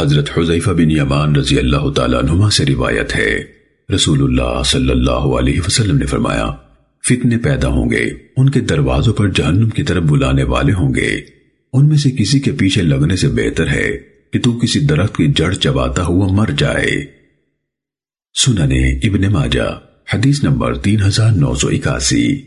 حضرت حضیفہ بن یمان رضی اللہ تعالیٰ عنہما سے روایت ہے۔ رسول اللہ صلی اللہ علیہ وسلم نے فرمایا، فتنے پیدا ہوں گے، ان کے دروازوں پر جہنم کی طرف بلانے والے ہوں گے۔ ان میں سے کسی کے پیچھے لگنے سے بہتر ہے کہ تو کسی درخت کی جڑ چباتا ہوا مر جائے۔ سننے ابن ماجہ، حدیث نمبر تین ہزار نو سو اکاسی۔